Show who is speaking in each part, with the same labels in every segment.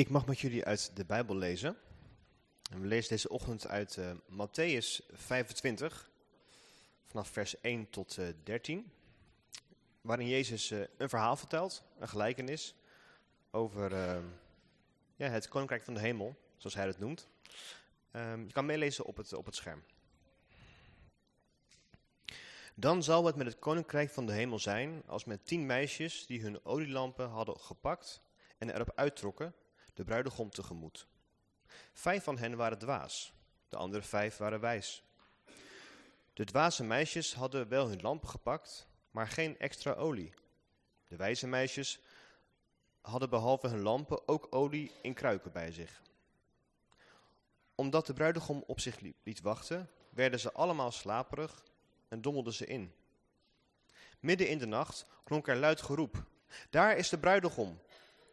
Speaker 1: Ik mag met jullie uit de Bijbel lezen. En we lezen deze ochtend uit uh, Matthäus 25, vanaf vers 1 tot uh, 13. Waarin Jezus uh, een verhaal vertelt, een gelijkenis, over ja, het koninkrijk van de hemel, zoals hij het noemt. Um, je kan meelezen op het, op het scherm. Dan zal het met het koninkrijk van de hemel zijn als met tien meisjes die hun olielampen hadden gepakt en erop uittrokken de bruidegom tegemoet. Vijf van hen waren dwaas, de andere vijf waren wijs. De dwaze meisjes hadden wel hun lampen gepakt, maar geen extra olie. De wijze meisjes hadden behalve hun lampen ook olie in kruiken bij zich. Omdat de bruidegom op zich liet wachten, werden ze allemaal slaperig en dommelden ze in. Midden in de nacht klonk er luid geroep. Daar is de bruidegom.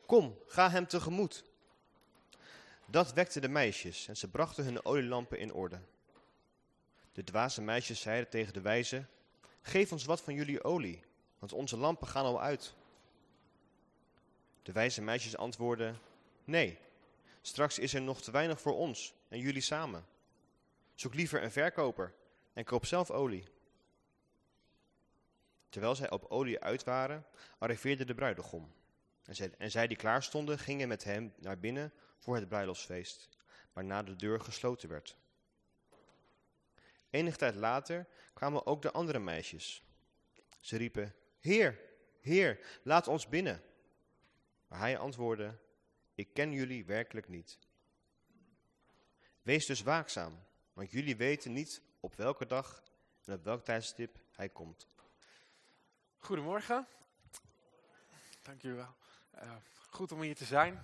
Speaker 1: Kom, ga hem tegemoet. Dat wekte de meisjes en ze brachten hun olielampen in orde. De dwaze meisjes zeiden tegen de wijze, geef ons wat van jullie olie, want onze lampen gaan al uit. De wijze meisjes antwoordden, nee, straks is er nog te weinig voor ons en jullie samen. Zoek liever een verkoper en koop zelf olie. Terwijl zij op olie uit waren, arriveerde de bruidegom. En zij, en zij die klaar stonden, gingen met hem naar binnen voor het bruiloftsfeest, waarna de deur gesloten werd. Enige tijd later kwamen ook de andere meisjes. Ze riepen, Heer, Heer, laat ons binnen. Maar hij antwoordde, ik ken jullie werkelijk niet. Wees dus waakzaam, want jullie weten niet op welke dag en op welk tijdstip hij komt.
Speaker 2: Goedemorgen. Dank jullie wel. Uh, goed om hier te zijn.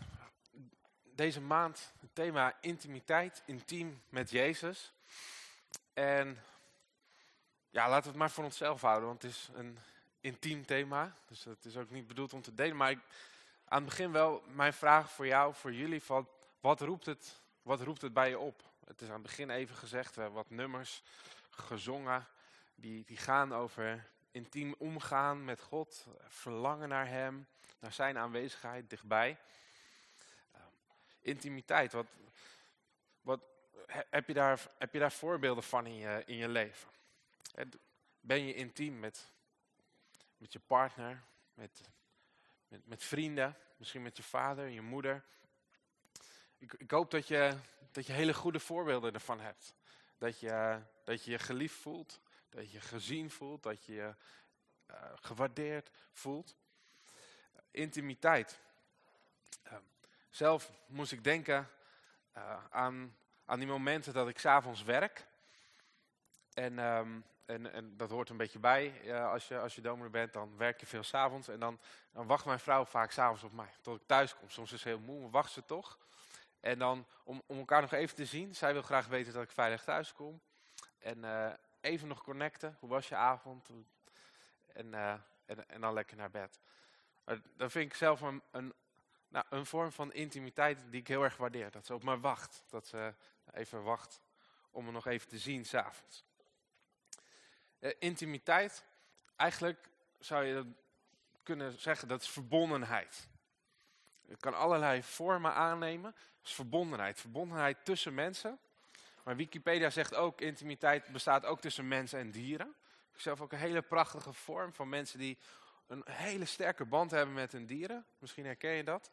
Speaker 2: Deze maand het thema intimiteit, intiem met Jezus. En ja, laten we het maar voor onszelf houden, want het is een intiem thema. Dus het is ook niet bedoeld om te delen. Maar ik, aan het begin wel mijn vraag voor jou, voor jullie, van wat roept het, wat roept het bij je op? Het is aan het begin even gezegd, we hebben wat nummers gezongen, die, die gaan over intiem omgaan met God, verlangen naar Hem, naar Zijn aanwezigheid dichtbij. Intimiteit, wat, wat, heb, je daar, heb je daar voorbeelden van in je, leven? Ben je intiem met, met je partner, met, met, met vrienden, misschien met je vader, je moeder? Ik, ik hoop dat je, dat je hele goede voorbeelden ervan hebt. Dat je, dat je geliefd voelt, dat je gezien voelt, dat je je uh, gewaardeerd voelt. Intimiteit. Uh, zelf moest ik denken uh, aan, aan die momenten dat ik s'avonds werk. En, um, en, en, dat hoort een beetje bij. als, je, als je dominee bent, dan werk je veel s'avonds. En dan, dan wacht mijn vrouw vaak s'avonds op mij. Tot ik thuis kom. Soms is ze heel moe, maar wacht ze toch. En dan om, om elkaar nog even te zien. Zij wil graag weten dat ik veilig thuis kom. En even nog connecten. Hoe was je avond? En, en, en, dan lekker naar bed. Maar dat vind ik zelf een, een, nou, een vorm van intimiteit die ik heel erg waardeer. Dat ze op me wacht. Dat ze even wacht om me nog even te zien s'avonds. Uh, intimiteit, eigenlijk zou je kunnen zeggen dat is verbondenheid. Het kan allerlei vormen aannemen. Het is verbondenheid. Verbondenheid tussen mensen. Maar Wikipedia zegt ook, intimiteit bestaat ook tussen mensen en dieren. Ik zelf ook een hele prachtige vorm van mensen die een hele sterke band hebben met hun dieren. Misschien herken je dat.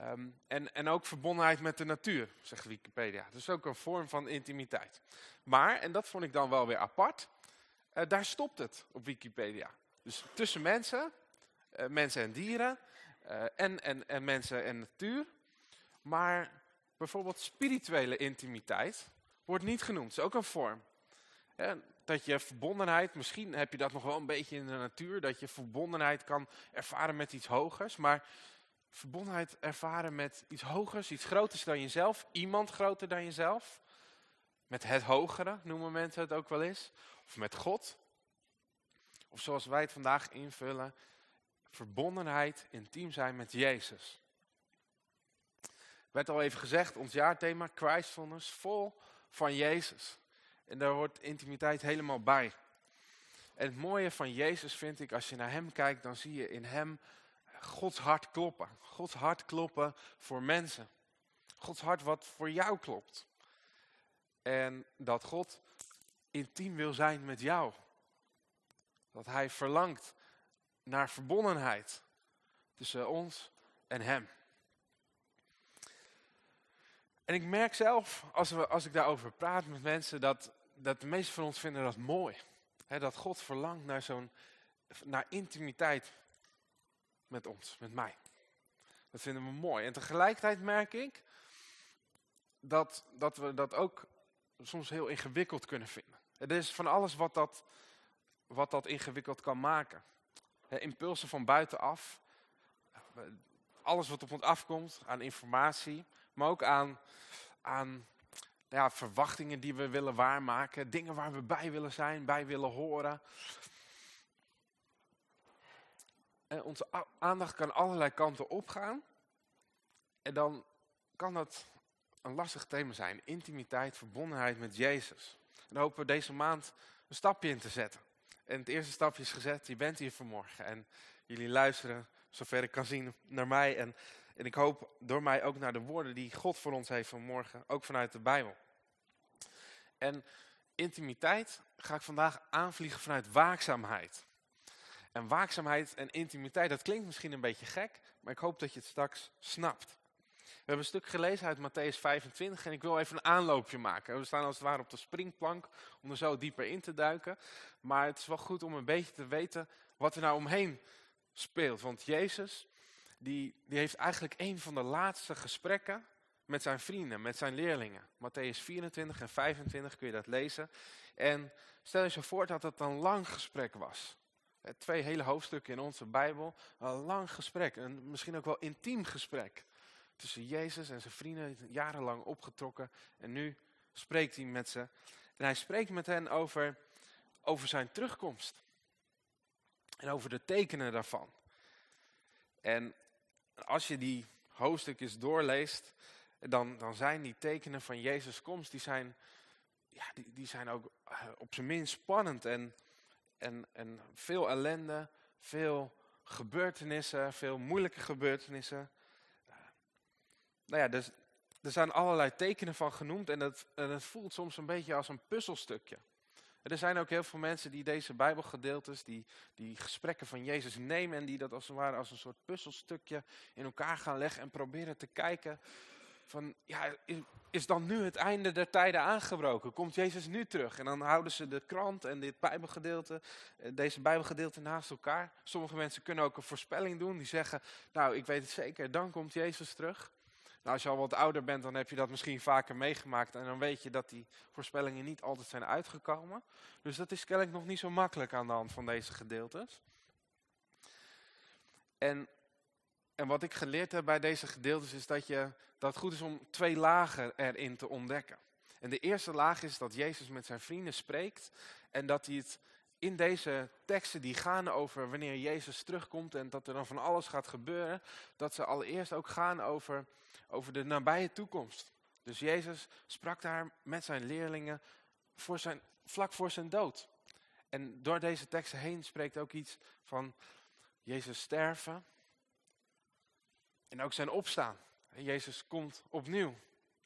Speaker 2: Um, en, en ook verbondenheid met de natuur, zegt Wikipedia. Dus ook een vorm van intimiteit. Maar, en dat vond ik dan wel weer apart, uh, daar stopt het op Wikipedia. Dus tussen mensen, uh, mensen en dieren, uh, en, en, en mensen en natuur. Maar bijvoorbeeld spirituele intimiteit, wordt niet genoemd. Het is ook een vorm. Dat je verbondenheid, misschien heb je dat nog wel een beetje in de natuur, dat je verbondenheid kan ervaren met iets hogers, maar verbondenheid ervaren met iets hogers, iets groters dan jezelf, iemand groter dan jezelf, met het hogere noemen mensen het ook wel eens, of met God, of zoals wij het vandaag invullen, verbondenheid, intiem zijn met Jezus. Werd al even gezegd, ons jaarthema, Christfulness, vol van Jezus. En daar hoort intimiteit helemaal bij. En het mooie van Jezus vind ik, als je naar hem kijkt, dan zie je in hem Gods hart kloppen. Gods hart kloppen voor mensen. Gods hart wat voor jou klopt. En dat God intiem wil zijn met jou. Dat hij verlangt naar verbondenheid tussen ons en hem. En ik merk zelf, als, we, als ik daarover praat met mensen, dat, dat de meesten van ons vinden dat mooi. dat God verlangt naar zo'n naar intimiteit met ons, met mij. Dat vinden we mooi. En tegelijkertijd merk ik dat, dat we dat ook soms heel ingewikkeld kunnen vinden. Er is van alles wat dat, wat dat ingewikkeld kan maken. impulsen van buitenaf. Alles wat op ons afkomt aan informatie. Maar ook aan, aan ja, verwachtingen die we willen waarmaken. Dingen waar we bij willen zijn, bij willen horen. En onze aandacht kan allerlei kanten opgaan. En dan kan dat een lastig thema zijn. Intimiteit, verbondenheid met Jezus. En dan hopen we deze maand een stapje in te zetten. En het eerste stapje is gezet, je bent hier vanmorgen. En jullie luisteren, zover ik kan zien, naar mij. En, en ik hoop door mij ook naar de woorden die God voor ons heeft vanmorgen. Ook vanuit de Bijbel. En intimiteit ga ik vandaag aanvliegen vanuit waakzaamheid. En waakzaamheid en intimiteit, dat klinkt misschien een beetje gek, maar ik hoop dat je het straks snapt. We hebben een stuk gelezen uit Matthäus 25 en ik wil even een aanloopje maken. We staan als het ware op de springplank om er zo dieper in te duiken. Maar het is wel goed om een beetje te weten wat er nou omheen speelt. Want Jezus, die, die heeft eigenlijk een van de laatste gesprekken met zijn vrienden, met zijn leerlingen. Matthäus 24 en 25 kun je dat lezen. En stel je zo voor dat het een lang gesprek was. Twee hele hoofdstukken in onze Bijbel. Een lang gesprek, een misschien ook wel intiem gesprek tussen Jezus en zijn vrienden, jarenlang opgetrokken. En nu spreekt hij met ze. En hij spreekt met hen over, over zijn terugkomst. En over de tekenen daarvan. En als je die hoofdstukjes doorleest, dan, dan zijn die tekenen van Jezus' komst, die zijn, ja, die, die zijn ook eh, op zijn minst spannend. En, en, en veel ellende, veel gebeurtenissen, veel moeilijke gebeurtenissen nou ja, dus, er zijn allerlei tekenen van genoemd en het, en het voelt soms een beetje als een puzzelstukje. Er zijn ook heel veel mensen die deze bijbelgedeeltes, die, die gesprekken van Jezus nemen en die dat als het ware als een soort puzzelstukje in elkaar gaan leggen en proberen te kijken van, ja, is, dan nu het einde der tijden aangebroken? Komt Jezus nu terug? En dan houden ze de krant en dit bijbelgedeelte, eh, deze bijbelgedeelte naast elkaar. Sommige mensen kunnen ook een voorspelling doen, die zeggen, nou, ik weet het zeker, dan komt Jezus terug. Nou, als je al wat ouder bent, dan heb je dat misschien vaker meegemaakt. En dan weet je dat die voorspellingen niet altijd zijn uitgekomen. Dus dat is kennelijk nog niet zo makkelijk aan de hand van deze gedeeltes. En, en wat ik geleerd heb bij deze gedeeltes is dat, je, dat het goed is om twee lagen erin te ontdekken. En de eerste laag is dat Jezus met zijn vrienden spreekt. En dat hij het in deze teksten die gaan over wanneer Jezus terugkomt en dat er dan van alles gaat gebeuren, dat ze allereerst ook gaan over, over de nabije toekomst. Dus Jezus sprak daar met zijn leerlingen voor zijn, vlak voor zijn dood. En door deze teksten heen spreekt ook iets van Jezus sterven en ook zijn opstaan. En Jezus komt opnieuw.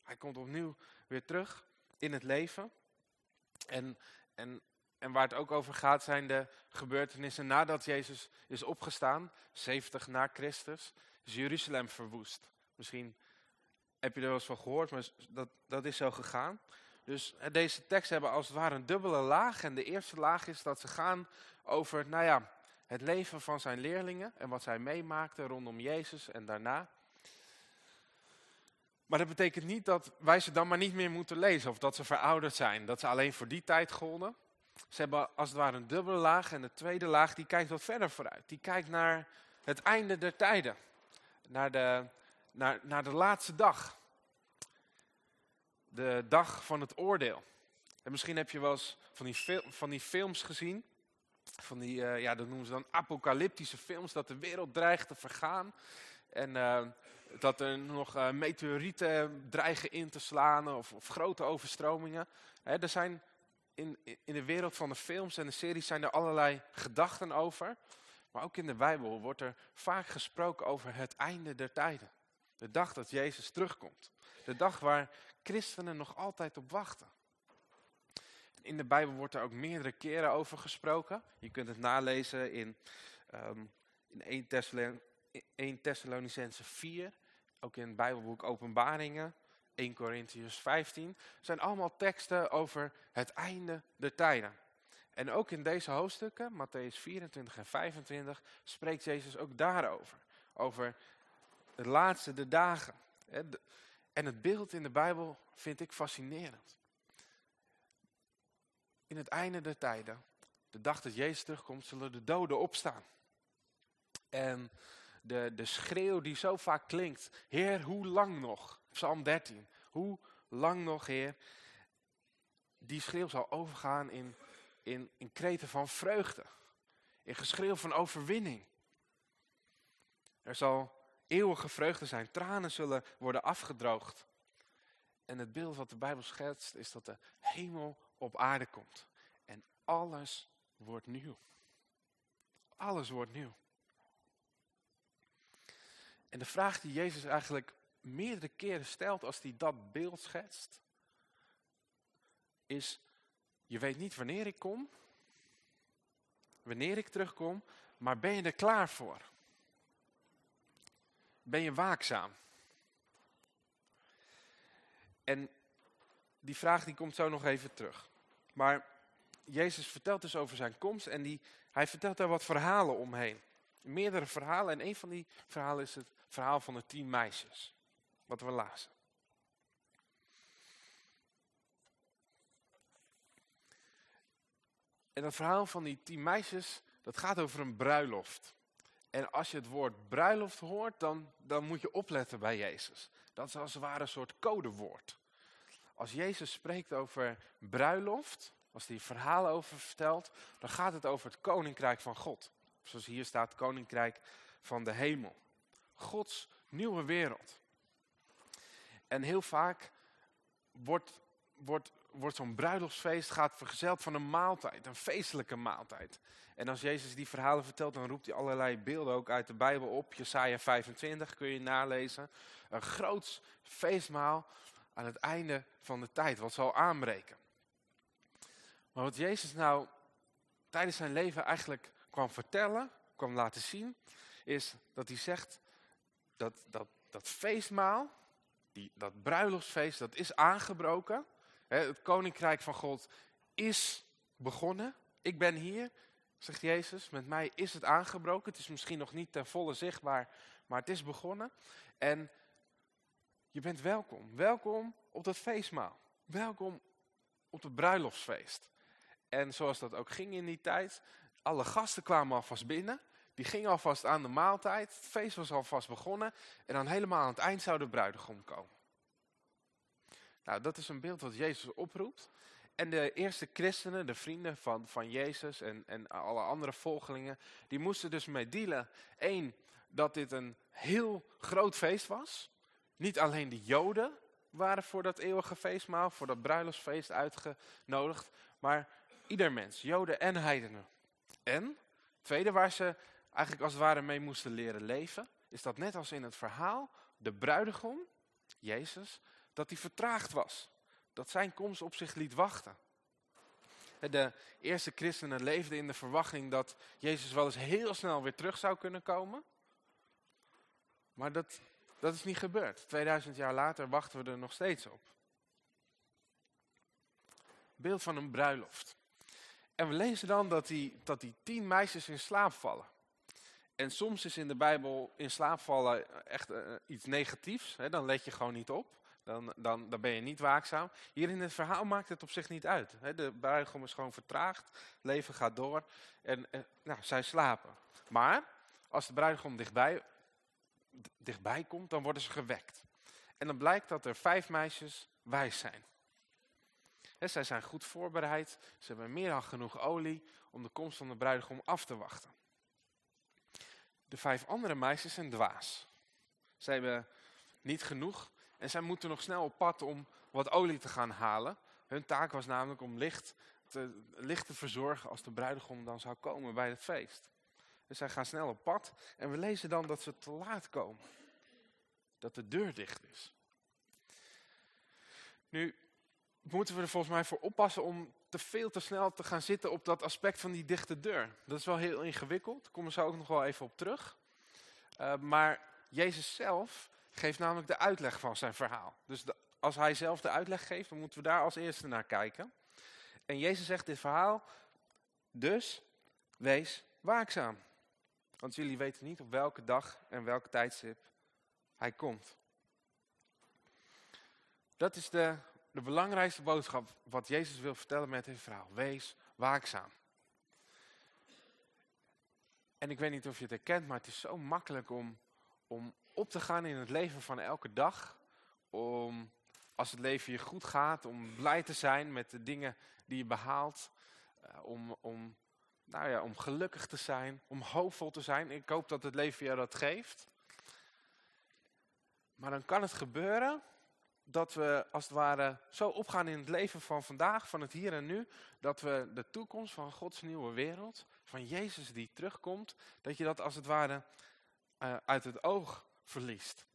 Speaker 2: Hij komt opnieuw weer terug in het leven. En, en en waar het ook over gaat zijn de gebeurtenissen nadat Jezus is opgestaan, 70 na Christus, is Jeruzalem verwoest. Misschien heb je er wel eens van gehoord, maar dat, dat is zo gegaan. Dus deze teksten hebben als het ware een dubbele laag. En de eerste laag is dat ze gaan over nou ja, het leven van zijn leerlingen en wat zij meemaakten rondom Jezus en daarna. Maar dat betekent niet dat wij ze dan maar niet meer moeten lezen of dat ze verouderd zijn. Dat ze alleen voor die tijd golden. Ze hebben als het ware een dubbele laag en de tweede laag die kijkt wat verder vooruit. Die kijkt naar het einde der tijden. Naar de, naar, naar de laatste dag. De dag van het oordeel. En misschien heb je wel eens van die, van die films gezien. Van die, uh, ja, dat noemen ze dan apocalyptische films. Dat de wereld dreigt te vergaan. En uh, dat er nog uh, meteorieten dreigen in te slaan. Of, of grote overstromingen. er zijn in, in de wereld van de films en de series zijn er allerlei gedachten over. Maar ook in de Bijbel wordt er vaak gesproken over het einde der tijden. De dag dat Jezus terugkomt. De dag waar christenen nog altijd op wachten. In de Bijbel wordt er ook meerdere keren over gesproken. Je kunt het nalezen in, um, in 1, Thessalon 1 Thessalonicense 4. Ook in het Bijbelboek Openbaringen. 1 Corinthians 15. zijn allemaal teksten over het einde der tijden. En ook in deze hoofdstukken, Matthäus 24 en 25, spreekt Jezus ook daarover. Over de laatste, de dagen. En het beeld in de Bijbel vind ik fascinerend. In het einde der tijden, de dag dat Jezus terugkomt, zullen de doden opstaan. En de, de schreeuw die zo vaak klinkt, Heer, hoe lang nog? Psalm 13, hoe lang nog, Heer? Die schreeuw zal overgaan in, in, in kreten van vreugde, in geschreeuw van overwinning. Er zal eeuwige vreugde zijn. Tranen zullen worden afgedroogd. En het beeld wat de Bijbel schetst is dat de hemel op aarde komt. En alles wordt nieuw. Alles wordt nieuw. En de vraag die Jezus eigenlijk meerdere keren stelt als hij dat beeld schetst, is, je weet niet wanneer ik kom, wanneer ik terugkom, maar ben je er klaar voor? Ben je waakzaam? En die vraag die komt zo nog even terug. Maar Jezus vertelt dus over zijn komst en die, hij vertelt daar wat verhalen omheen. Meerdere verhalen en een van die verhalen is het verhaal van de tien meisjes. Wat we lazen. En dat verhaal van die tien meisjes, dat gaat over een bruiloft. En als je het woord bruiloft hoort, dan, dan moet je opletten bij Jezus. Dat is als het ware een soort codewoord. Als Jezus spreekt over bruiloft, als hij verhalen over vertelt, dan gaat het over het koninkrijk van God. Zoals hier staat, koninkrijk van de hemel. Gods nieuwe wereld. En heel vaak wordt, wordt, wordt zo'n bruiloftsfeest gaat vergezeld van een maaltijd, een feestelijke maaltijd. En als Jezus die verhalen vertelt, dan roept hij allerlei beelden ook uit de Bijbel op. Jesaja 25 kun je nalezen. Een groots feestmaal aan het einde van de tijd, wat zal aanbreken. Maar wat Jezus nou tijdens zijn leven eigenlijk kwam vertellen, kwam laten zien, is dat hij zegt dat dat, dat feestmaal, die, dat bruiloftsfeest, dat is aangebroken. het koninkrijk van God is begonnen. Ik ben hier, zegt Jezus, met mij is het aangebroken. Het is misschien nog niet ten volle zichtbaar, maar het is begonnen. En je bent welkom. Welkom op dat feestmaal. Welkom op het bruiloftsfeest. En zoals dat ook ging in die tijd, alle gasten kwamen alvast binnen. Die gingen alvast aan de maaltijd. Het feest was alvast begonnen. En dan helemaal aan het eind zou de bruidegom komen. Nou, dat is een beeld wat Jezus oproept. En de eerste christenen, de vrienden van, van Jezus en, en alle andere volgelingen, die moesten dus mee dealen. Eén, dat dit een heel groot feest was. Niet alleen de joden waren voor dat eeuwige feestmaal, voor dat bruiloftsfeest uitgenodigd, maar ieder mens, joden en heidenen. En, tweede waar ze eigenlijk als het ware mee moesten leren leven, is dat net als in het verhaal, de bruidegom, Jezus, dat hij vertraagd was. Dat zijn komst op zich liet wachten. De eerste christenen leefden in de verwachting dat Jezus wel eens heel snel weer terug zou kunnen komen. Maar dat, dat is niet gebeurd. 2000 jaar later wachten we er nog steeds op. Beeld van een bruiloft. En we lezen dan dat die, dat die tien meisjes in slaap vallen. En soms is in de Bijbel in slaap vallen echt uh, iets negatiefs. Hè? Dan let je gewoon niet op. Dan, dan, dan ben je niet waakzaam. Hier in het verhaal maakt het op zich niet uit. Hè? De bruidegom is gewoon vertraagd. leven gaat door. En uh, nou, zij slapen. Maar als de bruidegom dichtbij, dichtbij komt, dan worden ze gewekt. En dan blijkt dat er vijf meisjes wijs zijn. Zij zijn goed voorbereid. Ze hebben meer dan genoeg olie om de komst van de bruidegom af te wachten. De vijf andere meisjes zijn dwaas. Zij hebben niet genoeg en zij moeten nog snel op pad om wat olie te gaan halen. Hun taak was namelijk om licht te, licht te verzorgen als de bruidegom dan zou komen bij het feest. En zij gaan snel op pad. En we lezen dan dat ze te laat komen. Dat de deur dicht is. Nu moeten we er volgens mij voor oppassen om te veel te snel te gaan zitten op dat aspect van die dichte deur. Dat is wel heel ingewikkeld. Daar we zo ook nog wel even op terug. Uh, maar Jezus zelf geeft namelijk de uitleg van zijn verhaal. Dus als hij zelf de uitleg geeft, dan moeten we daar als eerste naar kijken. En Jezus zegt dit verhaal, dus wees waakzaam. Want jullie weten niet op welke dag en welk tijdstip hij komt. Dat is de, de belangrijkste boodschap wat Jezus wil vertellen met dit verhaal. Wees waakzaam. En ik weet niet of je het herkent, maar het is zo makkelijk om, om op te gaan in het leven van elke dag. Om, als het leven je goed gaat, om blij te zijn met de dingen die je behaalt. Uh, om, om, nou ja, om gelukkig te zijn, om hoopvol te zijn. Ik hoop dat het leven je dat geeft. Maar dan kan het gebeuren dat we als het ware zo opgaan in het leven van vandaag, van het hier en nu, dat we de toekomst van Gods nieuwe wereld, van Jezus die terugkomt, dat je dat als het ware uh, uit het oog verliest.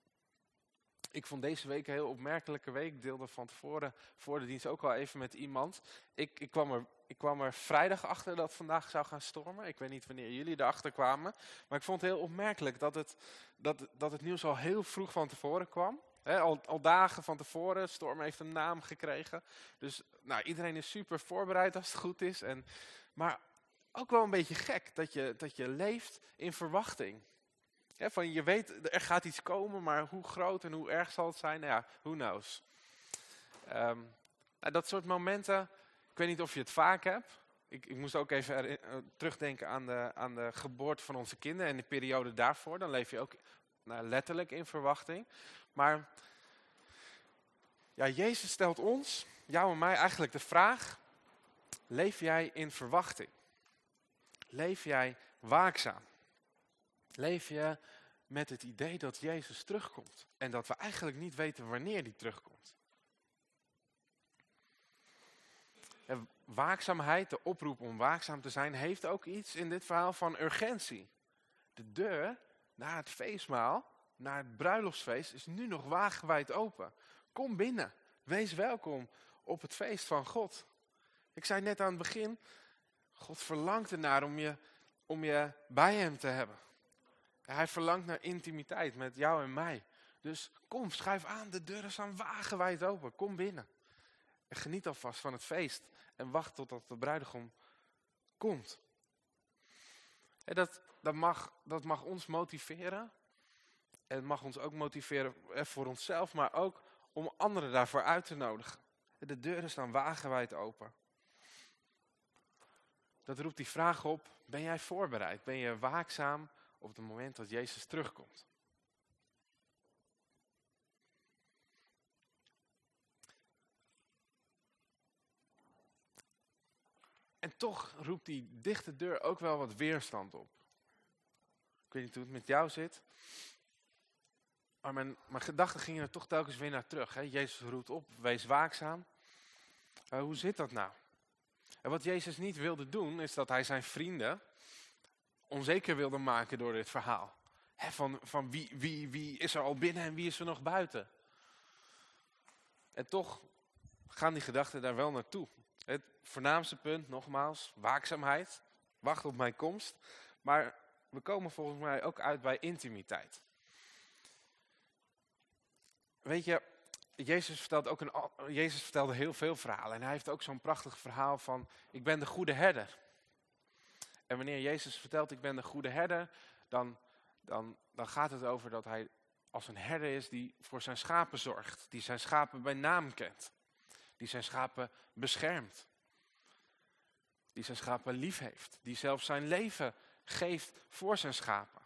Speaker 2: Ik vond deze week een heel opmerkelijke week. Ik deelde van tevoren voor de dienst ook al even met iemand. Ik, ik, kwam er, ik kwam er vrijdag achter dat vandaag zou gaan stormen. Ik weet niet wanneer jullie erachter kwamen. Maar ik vond het heel opmerkelijk dat het, dat, dat het nieuws al heel vroeg van tevoren kwam. Al, dagen van tevoren, storm heeft een naam gekregen. Dus nou, iedereen is super voorbereid als het goed is. En, maar ook wel een beetje gek dat je, dat je leeft in verwachting van je weet, er gaat iets komen, maar hoe groot en hoe erg zal het zijn? Nou ja, who knows. Um, nou, dat soort momenten, ik weet niet of je het vaak hebt. Ik, ik moest ook even uh, terugdenken aan de, aan de geboorte van onze kinderen en de periode daarvoor. Dan leef je ook nou, letterlijk in verwachting. Maar ja, Jezus stelt ons, jou en mij eigenlijk de vraag, leef jij in verwachting? Leef jij waakzaam? Leef je met het idee dat Jezus terugkomt. En dat we eigenlijk niet weten wanneer die terugkomt. Waakzaamheid, de oproep om waakzaam te zijn, heeft ook iets in dit verhaal van urgentie. De deur naar het feestmaal, naar het bruiloftsfeest, is nu nog wagenwijd open. Kom binnen, wees welkom op het feest van God. Ik zei net aan het begin, God verlangt ernaar om je, om je bij hem te hebben. Hij verlangt naar intimiteit met jou en mij. Dus kom, schuif aan, de deuren staan wagenwijd open. Kom binnen. En geniet alvast van het feest. En wacht totdat de bruidegom komt. En dat, dat, mag, dat mag ons motiveren. En het mag ons ook motiveren voor onszelf, maar ook om anderen daarvoor uit te nodigen. De deuren staan wagenwijd open. Dat roept die vraag op, ben jij voorbereid? Ben je waakzaam op het moment dat Jezus terugkomt. En toch roept die dichte deur ook wel wat weerstand op. Ik weet niet hoe het met jou zit. Maar mijn, gedachten gingen er toch telkens weer naar terug. Hè? Jezus roept op, wees waakzaam. Uh, hoe zit dat nou? En wat Jezus niet wilde doen, is dat hij zijn vrienden onzeker wilde maken door dit verhaal. van van wie, wie, wie is er al binnen en wie is er nog buiten? En toch gaan die gedachten daar wel naartoe. Het voornaamste punt, nogmaals, waakzaamheid. Wacht op mijn komst. Maar we komen volgens mij ook uit bij intimiteit. Weet je, Jezus, vertelt ook een, Jezus vertelde heel veel verhalen. En hij heeft ook zo'n prachtig verhaal van, ik ben de goede herder. En wanneer Jezus vertelt, ik ben de goede herder, dan, dan, dan gaat het over dat hij als een herder is die voor zijn schapen zorgt. Die zijn schapen bij naam kent. Die zijn schapen beschermt. Die zijn schapen lief heeft. Die zelfs zijn leven geeft voor zijn schapen.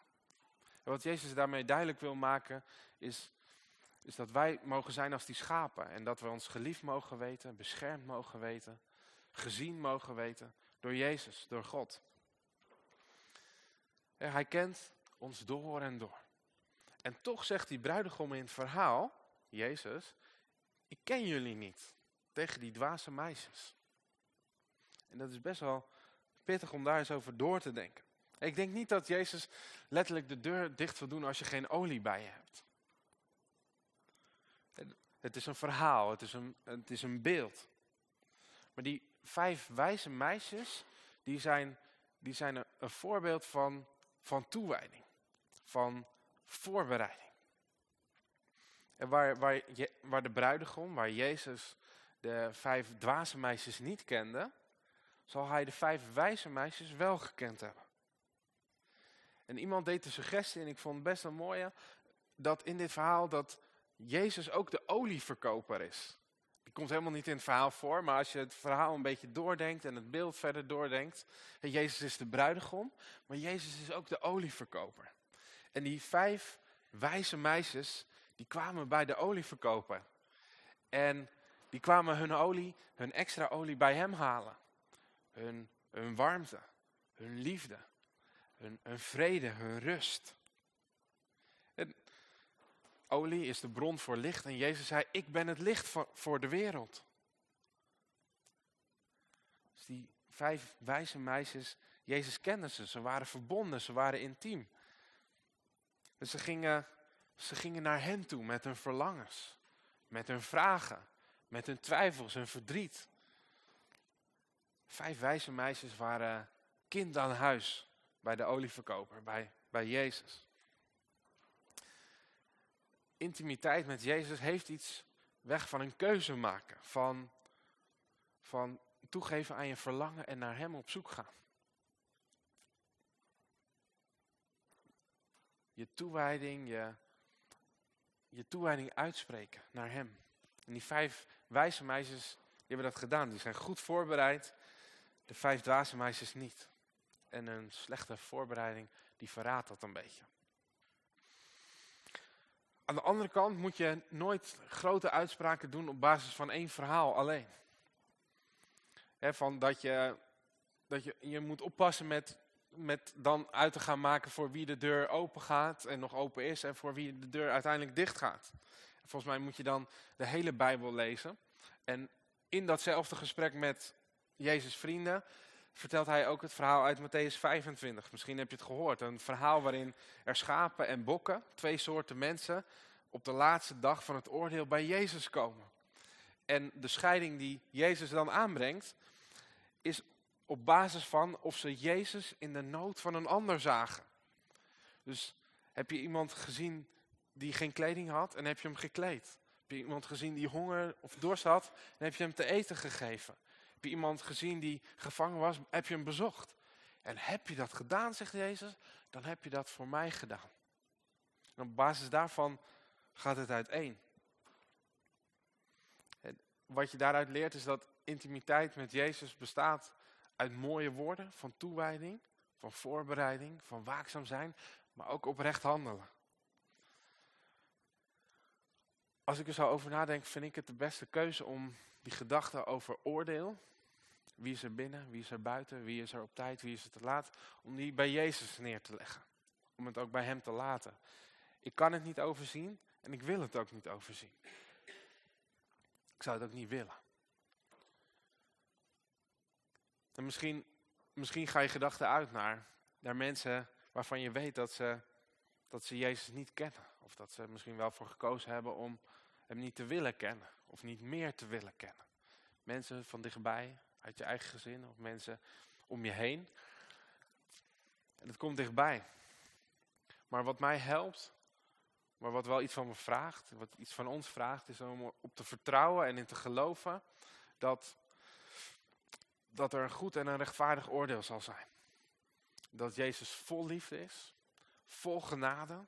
Speaker 2: En wat Jezus daarmee duidelijk wil maken is, is dat wij mogen zijn als die schapen. En dat we ons geliefd mogen weten, beschermd mogen weten, gezien mogen weten door Jezus, door God. Hij kent ons door en door. En toch zegt die bruidegom in het verhaal, Jezus, ik ken jullie niet. Tegen die dwaze meisjes. En dat is best wel pittig om daar eens over door te denken. Ik denk niet dat Jezus letterlijk de deur dicht wil doen als je geen olie bij je hebt. Het is een verhaal, het is een, het is een beeld. Maar die vijf wijze meisjes, die zijn, die zijn een, voorbeeld van, van toewijding, van voorbereiding. En waar, waar, waar de bruidegom, waar Jezus de vijf dwaze meisjes niet kende, zal hij de vijf wijze meisjes wel gekend hebben. En iemand deed de suggestie, en ik vond het best een mooie, dat in dit verhaal dat Jezus ook de olieverkoper is. Die komt helemaal niet in het verhaal voor, maar als je het verhaal een beetje doordenkt en het beeld verder doordenkt. Jezus is de bruidegom, maar Jezus is ook de olieverkoper. En die vijf wijze meisjes, die kwamen bij de olieverkoper. En die kwamen hun olie, hun extra olie bij hem halen. Hun, hun warmte, hun liefde, hun, hun vrede, hun rust. Olie is de bron voor licht en Jezus zei, ik ben het licht voor, de wereld. Dus die vijf wijze meisjes, Jezus kende ze, ze waren verbonden, ze waren intiem. En ze gingen, ze gingen naar hen toe met hun verlangens, met hun vragen, met hun twijfels, hun verdriet. Vijf wijze meisjes waren kind aan huis bij de olieverkoper, bij, bij Jezus. Intimiteit met Jezus heeft iets weg van een keuze maken, van, van toegeven aan je verlangen en naar Hem op zoek gaan. Je toewijding, je, je toewijding uitspreken naar Hem. En die vijf wijze meisjes, die hebben dat gedaan. Die zijn goed voorbereid. De vijf dwaze meisjes niet. En een slechte voorbereiding, die verraadt dat een beetje. Aan de andere kant moet je nooit grote uitspraken doen op basis van één verhaal alleen. van dat je, dat je, je moet oppassen met, met dan uit te gaan maken voor wie de deur open gaat en nog open is en voor wie de deur uiteindelijk dicht gaat. Volgens mij moet je dan de hele Bijbel lezen. En in datzelfde gesprek met Jezus' vrienden vertelt hij ook het verhaal uit Matthäus 25. Misschien heb je het gehoord. Een verhaal waarin er schapen en bokken, twee soorten mensen, op de laatste dag van het oordeel bij Jezus komen. En de scheiding die Jezus dan aanbrengt, is op basis van of ze Jezus in de nood van een ander zagen. Dus heb je iemand gezien die geen kleding had en heb je hem gekleed? Heb je iemand gezien die honger of dorst had en heb je hem te eten gegeven? Heb je iemand gezien die gevangen was, heb je hem bezocht? En heb je dat gedaan, zegt Jezus, dan heb je dat voor mij gedaan. En op basis daarvan gaat het uiteen. En wat je daaruit leert is dat intimiteit met Jezus bestaat uit mooie woorden van toewijding, van voorbereiding, van waakzaam zijn, maar ook oprecht handelen. Als ik er zo over nadenk, vind ik het de beste keuze om die gedachte over oordeel, wie is er binnen, wie is er buiten, wie is er op tijd, wie is er te laat, om die bij Jezus neer te leggen. Om het ook bij hem te laten. Ik kan het niet overzien en ik wil het ook niet overzien. Ik zou het ook niet willen. En misschien, misschien ga je gedachten uit naar, naar mensen waarvan je weet dat ze, dat ze Jezus niet kennen. Of dat ze misschien wel voor gekozen hebben om hem niet te willen kennen. Of niet meer te willen kennen. Mensen van dichtbij, uit je eigen gezin of mensen om je heen. En het komt dichtbij. Maar wat mij helpt, maar wat wel iets van me vraagt, wat iets van ons vraagt, is om op te vertrouwen en in te geloven dat, dat er een goed en een rechtvaardig oordeel zal zijn. Dat Jezus vol liefde is, vol genade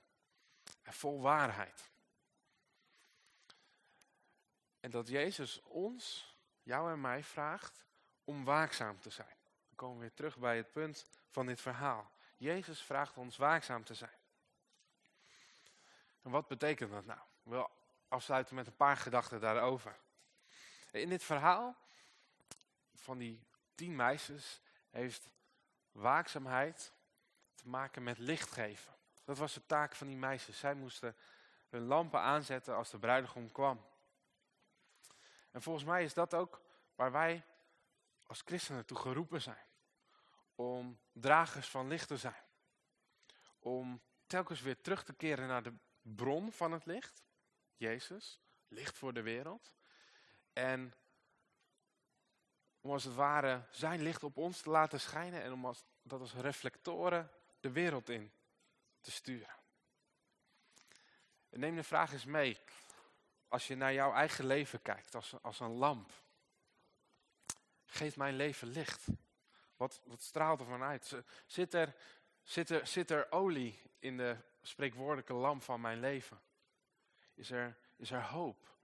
Speaker 2: en vol waarheid. En dat Jezus ons, jou en mij, vraagt om waakzaam te zijn. Dan komen we weer terug bij het punt van dit verhaal. Jezus vraagt ons waakzaam te zijn. En wat betekent dat nou? Ik wil afsluiten met een paar gedachten daarover. In dit verhaal van die tien meisjes heeft waakzaamheid te maken met licht geven. Dat was de taak van die meisjes. Zij moesten hun lampen aanzetten als de bruidegom kwam. En volgens mij is dat ook waar wij als christenen toe geroepen zijn. Om dragers van licht te zijn. om telkens weer terug te keren naar de bron van het licht, Jezus, licht voor de wereld. En om als het ware zijn licht op ons te laten schijnen en om als, dat als reflectoren de wereld in te sturen. En neem de vraag eens mee, als je naar jouw eigen leven kijkt als, als een lamp. Geeft mijn leven licht? Wat, wat straalt er vanuit? Zit er, zit, er, zit er olie in de spreekwoordelijke lamp van mijn leven? Is er, is er hoop?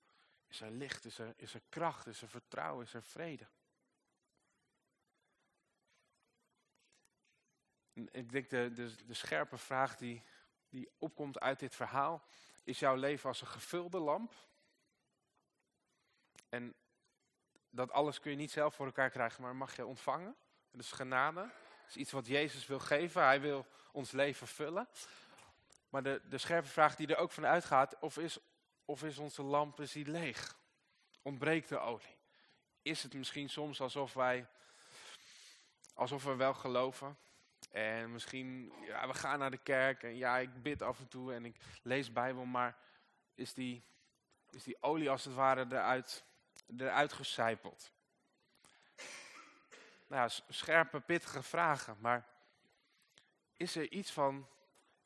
Speaker 2: Is er licht? Is er, is er kracht? Is er vertrouwen? Is er vrede? ik denk de, de, de scherpe vraag die, die opkomt uit dit verhaal. Is jouw leven als een gevulde lamp? En dat alles kun je niet zelf voor elkaar krijgen, maar mag je ontvangen. Is genade. Dat is iets wat Jezus wil geven. Hij wil ons leven vullen. Maar de, de scherpe vraag die er ook van uitgaat, of is, of is onze lamp is die leeg? Ontbreekt de olie? Is het misschien soms alsof wij, alsof we wel geloven, en misschien, ja, we gaan naar de kerk en ja, ik bid af en toe en ik lees Bijbel, maar is die, is die olie als het ware eruit, eruit gecijpeld? Nou ja, scherpe, pittige vragen, maar is er iets van,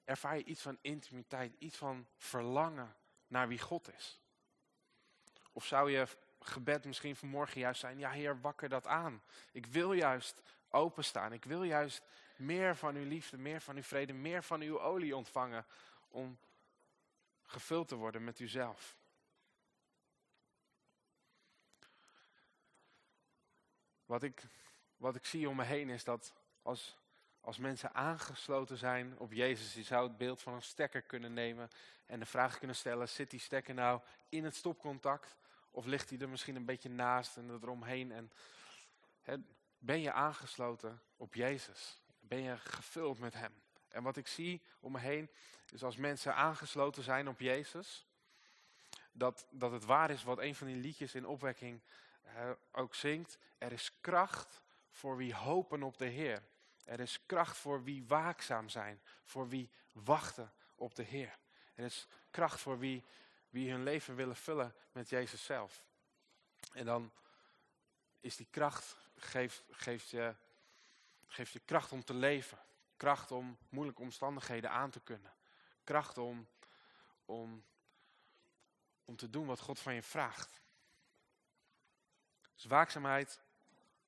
Speaker 2: ervaar je iets van intimiteit, iets van verlangen naar wie God is? Of zou je gebed misschien vanmorgen juist zijn, ja Heer, wakker dat aan. Ik wil juist openstaan, ik wil juist meer van uw liefde, meer van uw vrede, meer van uw olie ontvangen om gevuld te worden met uzelf. Wat ik, wat ik zie om me heen is dat als, als mensen aangesloten zijn op Jezus, je zou het beeld van een stekker kunnen nemen en de vraag kunnen stellen, zit die stekker nou in het stopcontact of ligt hij er misschien een beetje naast en eromheen en ben je aangesloten op Jezus? ben je gevuld met hem. En wat ik zie om me heen, is als mensen aangesloten zijn op Jezus, dat, dat het waar is wat een van die liedjes in opwekking ook zingt. Er is kracht voor wie hopen op de Heer. Er is kracht voor wie waakzaam zijn, voor wie wachten op de Heer. Er is kracht voor wie, wie hun leven willen vullen met Jezus zelf. En dan is die kracht, geeft, geeft je geeft je kracht om te leven. Kracht om moeilijke omstandigheden aan te kunnen. Kracht om, om, om te doen wat God van je vraagt. Dus waakzaamheid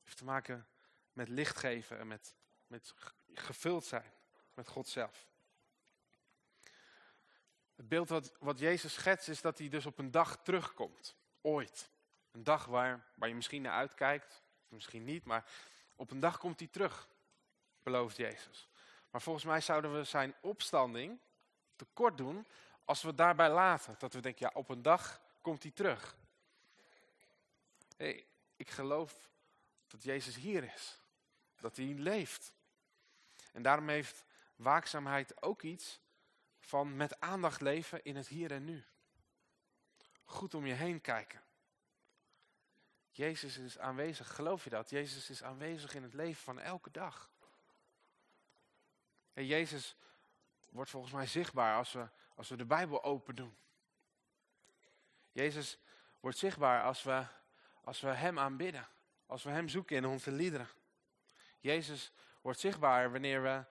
Speaker 2: heeft te maken met licht geven en met, met gevuld zijn met God zelf. Het beeld wat, wat Jezus schetst is dat hij dus op een dag terugkomt. Ooit. Een dag waar, waar je misschien naar uitkijkt, misschien niet, maar op een dag komt hij terug belooft Jezus. Maar volgens mij zouden we zijn opstanding tekort doen als we het daarbij laten. Dat we denken, ja, op een dag komt hij terug. Hey, ik geloof dat Jezus hier is. Dat hij leeft. En daarom heeft waakzaamheid ook iets van met aandacht leven in het hier en nu. Goed om je heen kijken. Jezus is aanwezig, geloof je dat? Jezus is aanwezig in het leven van elke dag. En Jezus wordt volgens mij zichtbaar als we, als we de Bijbel open doen. Jezus wordt zichtbaar als we, als we Hem aanbidden. Als we Hem zoeken in onze liederen. Jezus wordt zichtbaar wanneer we,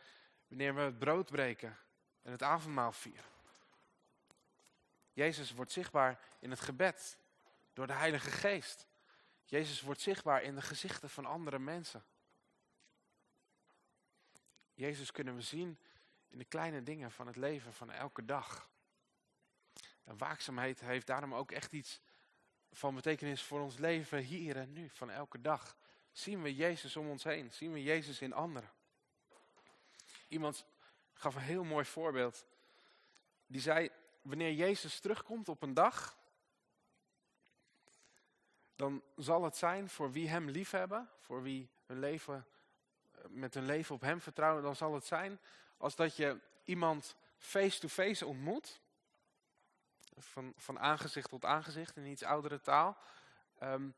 Speaker 2: wanneer we het brood breken en het avondmaal vieren. Jezus wordt zichtbaar in het gebed door de Heilige Geest. Jezus wordt zichtbaar in de gezichten van andere mensen. Jezus kunnen we zien in de kleine dingen van het leven van elke dag. En waakzaamheid heeft daarom ook echt iets van betekenis voor ons leven hier en nu, van elke dag. Zien we Jezus om ons heen, zien we Jezus in anderen. Iemand gaf een heel mooi voorbeeld. Die zei, wanneer Jezus terugkomt op een dag, dan zal het zijn voor wie hem liefhebben, voor wie hun leven met hun leven op hem vertrouwen, dan zal het zijn als dat je iemand face-to-face ontmoet. Van, van aangezicht tot aangezicht in iets oudere taal. Ehm,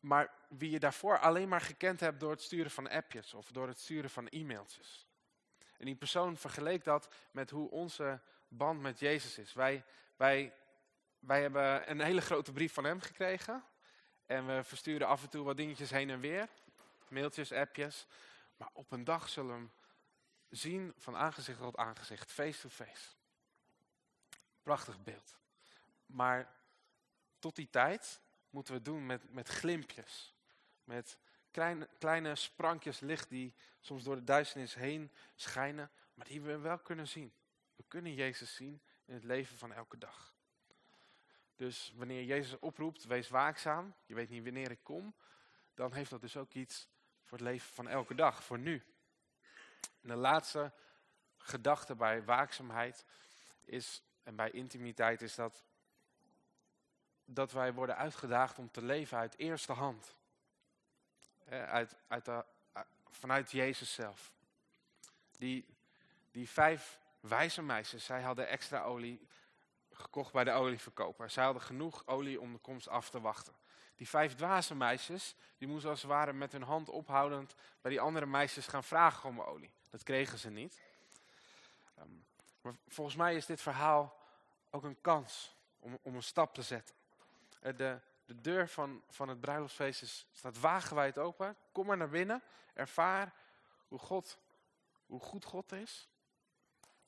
Speaker 2: maar wie je daarvoor alleen maar gekend hebt door het sturen van appjes of door het sturen van e-mailtjes. En die persoon vergeleek dat met hoe onze band met Jezus is. Wij, wij, wij hebben een hele grote brief van hem gekregen. En we versturen af en toe wat dingetjes heen en weer. Mailtjes, appjes. Maar op een dag zullen we hem zien van aangezicht tot aangezicht. Face to face. Prachtig beeld. Maar tot die tijd moeten we het doen met, met glimpjes. Met kleine, kleine sprankjes licht die soms door de duisternis heen schijnen. Maar die we wel kunnen zien. We kunnen Jezus zien in het leven van elke dag. Dus wanneer Jezus oproept, wees waakzaam. Je weet niet wanneer ik kom. Dan heeft dat dus ook iets voor het leven van elke dag, voor nu. En de laatste gedachte bij waakzaamheid is, en bij intimiteit is dat, dat wij worden uitgedaagd om te leven uit eerste hand. Uit, uit de, vanuit Jezus zelf. Die, die vijf wijze meisjes, zij hadden extra olie gekocht bij de olieverkoper. Zij hadden genoeg olie om de komst af te wachten. Die vijf dwaze meisjes, die moesten als het ware met hun hand ophoudend bij die andere meisjes gaan vragen om olie. Dat kregen ze niet. Ehm, maar volgens mij is dit verhaal ook een kans om, om een stap te zetten. Eh, de, de deur van, van het bruiloftsfeest is, staat wagenwijd open. Kom maar naar binnen. Ervaar hoe, God, hoe goed God is.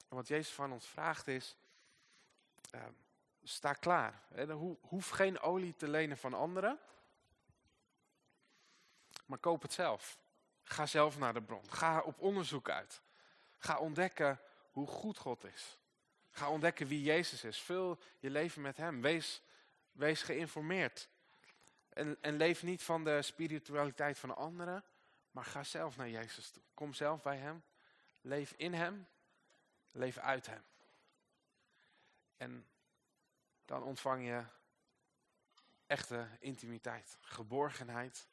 Speaker 2: En wat Jezus van ons vraagt is, uh, sta klaar. hoef geen olie te lenen van anderen. Maar koop het zelf. Ga zelf naar de bron. Ga op onderzoek uit. Ga ontdekken hoe goed God is. Ga ontdekken wie Jezus is. Vul je leven met hem. Wees, wees geïnformeerd. En, en leef niet van de spiritualiteit van anderen. Maar ga zelf naar Jezus toe. Kom zelf bij hem. Leef in hem. Leef uit hem. En dan ontvang je echte intimiteit, geborgenheid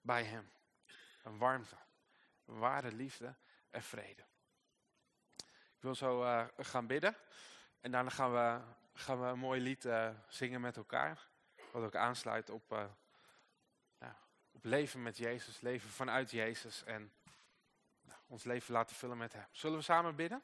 Speaker 2: bij hem. Een warmte, ware liefde en vrede. Ik wil zo uh, gaan bidden en daarna gaan we, gaan we een mooi lied uh, zingen met elkaar. Wat ook aansluit op, uh, ja, op leven met Jezus, leven vanuit Jezus en nou, ons leven laten vullen met hem. Zullen we samen bidden?